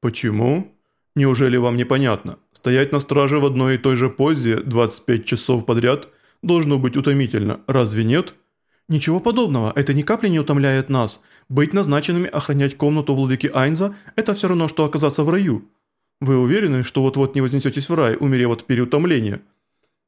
Почему? Неужели вам непонятно? Стоять на страже в одной и той же позе 25 часов подряд должно быть утомительно, разве нет? Ничего подобного, это ни капли не утомляет нас. Быть назначенными охранять комнату владыки Айнза – это все равно, что оказаться в раю. Вы уверены, что вот-вот не вознесетесь в рай, умерев от переутомления?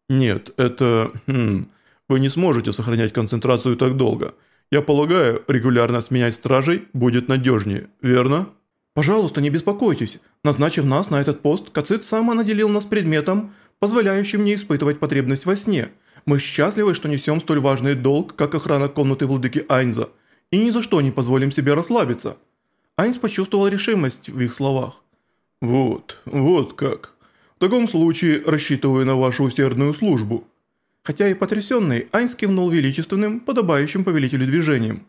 Нет, это... Хм, вы не сможете сохранять концентрацию так долго. Я полагаю, регулярно сменять стражей будет надежнее, верно? Пожалуйста, не беспокойтесь. Назначив нас на этот пост, Кацит сама наделил нас предметом, позволяющим не испытывать потребность во сне. Мы счастливы, что несем столь важный долг, как охрана комнаты владыки Айнза, и ни за что не позволим себе расслабиться». Айнс почувствовал решимость в их словах. «Вот, вот как. В таком случае рассчитываю на вашу усердную службу». Хотя и потрясенный, Айнс кивнул величественным, подобающим повелителю движением.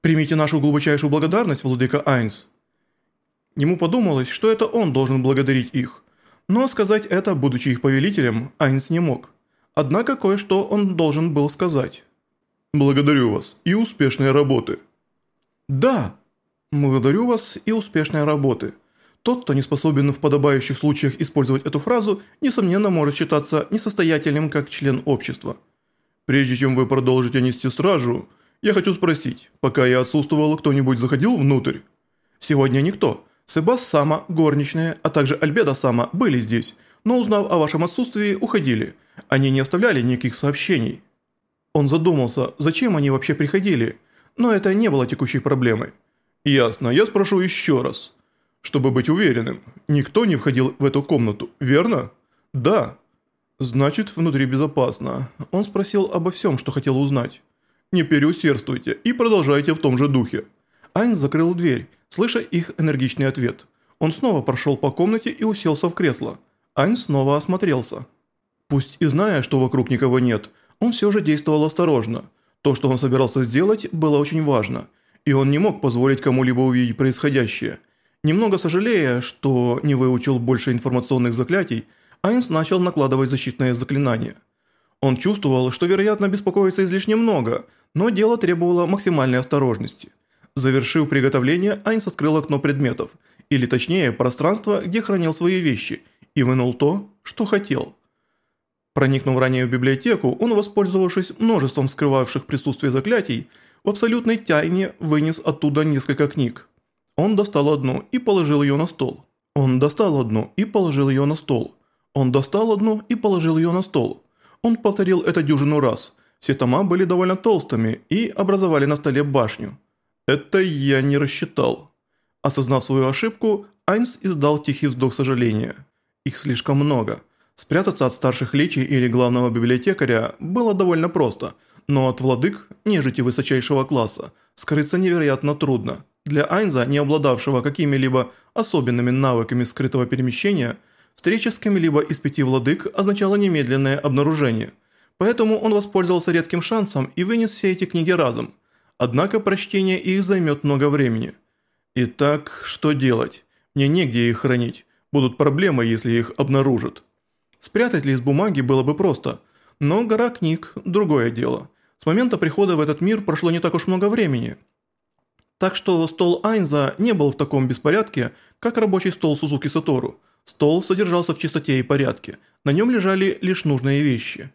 «Примите нашу глубочайшую благодарность, владыка Айнс». Ему подумалось, что это он должен благодарить их. Но сказать это, будучи их повелителем, Айнс не мог. Однако кое-что он должен был сказать. «Благодарю вас и успешной работы». «Да, благодарю вас и успешной работы». Тот, кто не способен в подобающих случаях использовать эту фразу, несомненно может считаться несостоятельным как член общества. Прежде чем вы продолжите нести стражу, я хочу спросить, пока я отсутствовал, кто-нибудь заходил внутрь? Сегодня никто. Себас Сама, горничная, а также Альбеда Сама были здесь, но узнав о вашем отсутствии, уходили. Они не оставляли никаких сообщений. Он задумался, зачем они вообще приходили, но это не было текущей проблемой. Ясно, я спрошу еще раз. Чтобы быть уверенным, никто не входил в эту комнату, верно? Да. Значит, внутри безопасно. Он спросил обо всем, что хотел узнать. Не переусердствуйте и продолжайте в том же духе. Айнс закрыл дверь, слыша их энергичный ответ. Он снова прошел по комнате и уселся в кресло. Ань снова осмотрелся. Пусть и зная, что вокруг никого нет, он все же действовал осторожно. То, что он собирался сделать, было очень важно, и он не мог позволить кому-либо увидеть происходящее. Немного сожалея, что не выучил больше информационных заклятий, Айнс начал накладывать защитное заклинание. Он чувствовал, что, вероятно, беспокоится излишне много, но дело требовало максимальной осторожности. Завершив приготовление, Айнс открыл окно предметов, или точнее пространство, где хранил свои вещи – и вынул то, что хотел. Проникнув ранее в библиотеку, он, воспользовавшись множеством скрывавших присутствие заклятий, в абсолютной тайне вынес оттуда несколько книг. Он достал одну и положил ее на стол. Он достал одну и положил ее на стол. Он достал одну и положил ее на стол. Он повторил это дюжину раз. Все тома были довольно толстыми и образовали на столе башню. Это я не рассчитал. Осознав свою ошибку, Айнс издал тихий вздох сожаления. Их слишком много. Спрятаться от старших личий или главного библиотекаря было довольно просто, но от владык, нежити высочайшего класса, скрыться невероятно трудно. Для Айнза, не обладавшего какими-либо особенными навыками скрытого перемещения, встреча с кем-либо из пяти владык означала немедленное обнаружение. Поэтому он воспользовался редким шансом и вынес все эти книги разом. Однако прочтение их займет много времени. Итак, что делать? Мне негде их хранить. Будут проблемы, если их обнаружат. Спрятать лист бумаги было бы просто, но гора книг – другое дело. С момента прихода в этот мир прошло не так уж много времени. Так что стол Айнза не был в таком беспорядке, как рабочий стол Сузуки Сатору. Стол содержался в чистоте и порядке, на нем лежали лишь нужные вещи.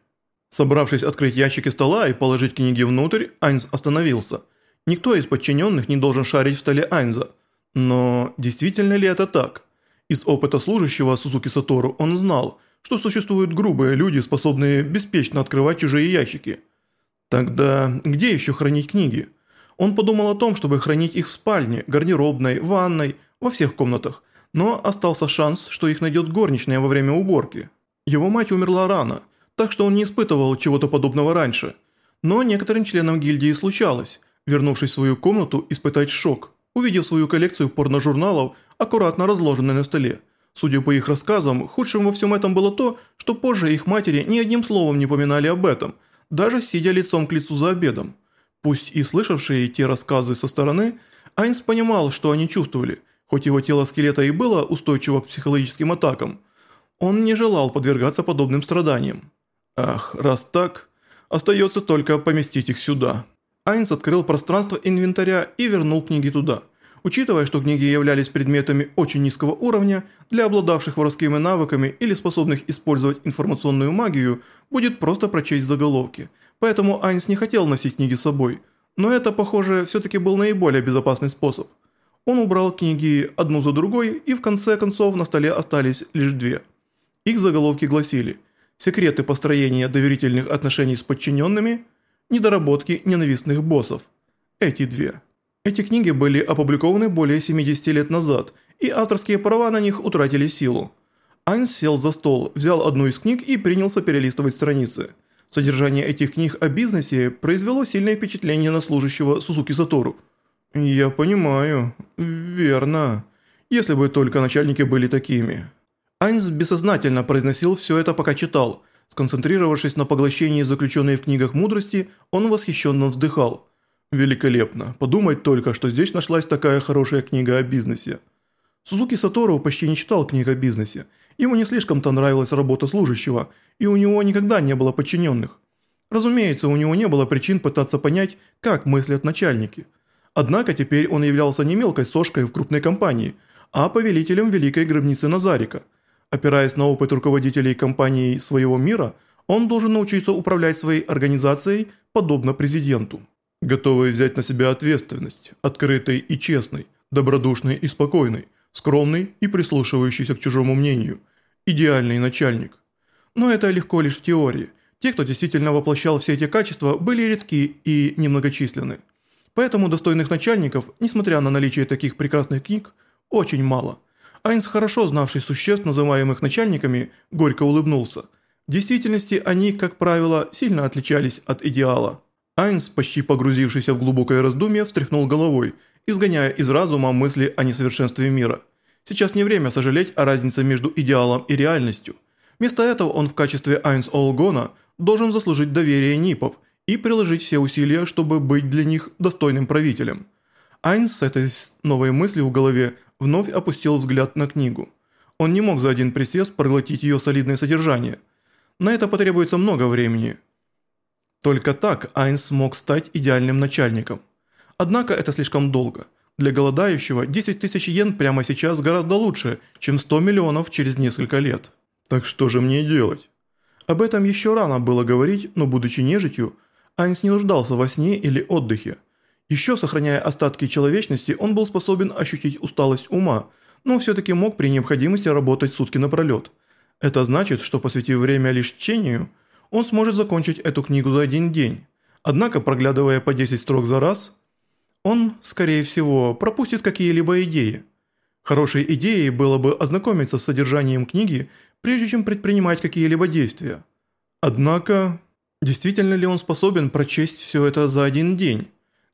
Собравшись открыть ящики стола и положить книги внутрь, Айнз остановился. Никто из подчиненных не должен шарить в столе Айнза. Но действительно ли это так? Из опыта служащего Сузуки Сатору он знал, что существуют грубые люди, способные беспечно открывать чужие ящики. Тогда где еще хранить книги? Он подумал о том, чтобы хранить их в спальне, гардеробной, ванной, во всех комнатах, но остался шанс, что их найдет горничная во время уборки. Его мать умерла рано, так что он не испытывал чего-то подобного раньше. Но некоторым членам гильдии случалось, вернувшись в свою комнату, испытать шок – увидев свою коллекцию порножурналов, аккуратно разложенной на столе. Судя по их рассказам, худшим во всем этом было то, что позже их матери ни одним словом не поминали об этом, даже сидя лицом к лицу за обедом. Пусть и слышавшие те рассказы со стороны, Айнс понимал, что они чувствовали, хоть его тело скелета и было устойчиво к психологическим атакам. Он не желал подвергаться подобным страданиям. Ах, раз так, остается только поместить их сюда. Айнс открыл пространство инвентаря и вернул книги туда. Учитывая, что книги являлись предметами очень низкого уровня, для обладавших воровскими навыками или способных использовать информационную магию, будет просто прочесть заголовки. Поэтому Айнс не хотел носить книги с собой. Но это, похоже, все-таки был наиболее безопасный способ. Он убрал книги одну за другой, и в конце концов на столе остались лишь две. Их заголовки гласили «Секреты построения доверительных отношений с подчиненными», «Недоработки ненавистных боссов». Эти две. Эти книги были опубликованы более 70 лет назад, и авторские права на них утратили силу. Айнс сел за стол, взял одну из книг и принялся перелистывать страницы. Содержание этих книг о бизнесе произвело сильное впечатление на служащего Сузуки Сатору. «Я понимаю. Верно. Если бы только начальники были такими». Айнс бессознательно произносил все это, пока читал. Сконцентрировавшись на поглощении заключенной в книгах мудрости, он восхищенно вздыхал – Великолепно. Подумать только, что здесь нашлась такая хорошая книга о бизнесе. Сузуки Сатору почти не читал книг о бизнесе. Ему не слишком-то нравилась работа служащего, и у него никогда не было подчиненных. Разумеется, у него не было причин пытаться понять, как мыслят начальники. Однако теперь он являлся не мелкой сошкой в крупной компании, а повелителем великой гробницы Назарика. Опираясь на опыт руководителей компаний своего мира, он должен научиться управлять своей организацией подобно президенту готовый взять на себя ответственность, открытый и честный, добродушный и спокойный, скромный и прислушивающийся к чужому мнению, идеальный начальник. Но это легко лишь в теории. Те, кто действительно воплощал все эти качества, были редки и немногочисленны. Поэтому достойных начальников, несмотря на наличие таких прекрасных книг, очень мало. Айнс, хорошо знавший существ, называемых начальниками, горько улыбнулся. В действительности они, как правило, сильно отличались от идеала. Айнс, почти погрузившийся в глубокое раздумье, встряхнул головой, изгоняя из разума мысли о несовершенстве мира. Сейчас не время сожалеть о разнице между идеалом и реальностью. Вместо этого он в качестве Айнс Олгона должен заслужить доверие НИПов и приложить все усилия, чтобы быть для них достойным правителем. Айнс с этой новой мыслью в голове вновь опустил взгляд на книгу. Он не мог за один присест проглотить ее солидное содержание. На это потребуется много времени – только так Айнс смог стать идеальным начальником. Однако это слишком долго. Для голодающего 10 тысяч йен прямо сейчас гораздо лучше, чем 100 миллионов через несколько лет. Так что же мне делать? Об этом еще рано было говорить, но будучи нежитью, Айнс не нуждался во сне или отдыхе. Еще сохраняя остатки человечности, он был способен ощутить усталость ума, но все-таки мог при необходимости работать сутки напролет. Это значит, что посвятив время лишь чтению – он сможет закончить эту книгу за один день. Однако, проглядывая по 10 строк за раз, он, скорее всего, пропустит какие-либо идеи. Хорошей идеей было бы ознакомиться с содержанием книги, прежде чем предпринимать какие-либо действия. Однако, действительно ли он способен прочесть все это за один день?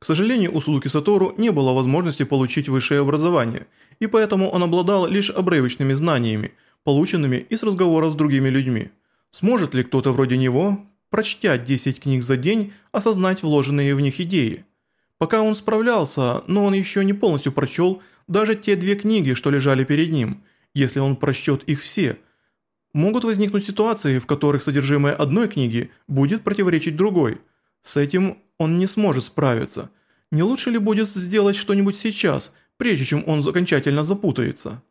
К сожалению, у Сузуки Сатору не было возможности получить высшее образование, и поэтому он обладал лишь обрывочными знаниями, полученными из разговоров с другими людьми. Сможет ли кто-то вроде него, прочтя 10 книг за день, осознать вложенные в них идеи? Пока он справлялся, но он еще не полностью прочел даже те две книги, что лежали перед ним. Если он прочтет их все, могут возникнуть ситуации, в которых содержимое одной книги будет противоречить другой. С этим он не сможет справиться. Не лучше ли будет сделать что-нибудь сейчас, прежде чем он окончательно запутается?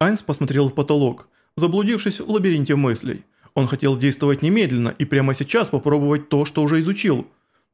Айнс посмотрел в потолок, заблудившись в лабиринте мыслей. Он хотел действовать немедленно и прямо сейчас попробовать то, что уже изучил.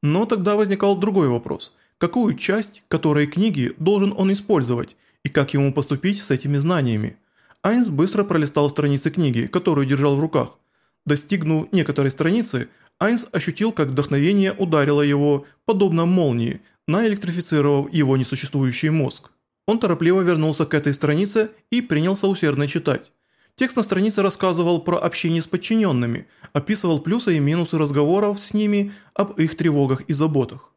Но тогда возникал другой вопрос. Какую часть, которой книги, должен он использовать, и как ему поступить с этими знаниями? Айнс быстро пролистал страницы книги, которую держал в руках. Достигнув некоторой страницы, Айнс ощутил, как вдохновение ударило его, подобно молнии, наэлектрифицировав его несуществующий мозг. Он торопливо вернулся к этой странице и принялся усердно читать. Текст на странице рассказывал про общение с подчиненными, описывал плюсы и минусы разговоров с ними об их тревогах и заботах.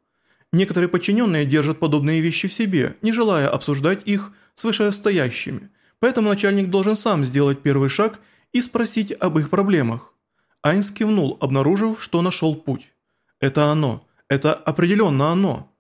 Некоторые подчиненные держат подобные вещи в себе, не желая обсуждать их с вышестоящими, поэтому начальник должен сам сделать первый шаг и спросить об их проблемах. Айнс кивнул, обнаружив, что нашел путь. Это оно, это определенно оно.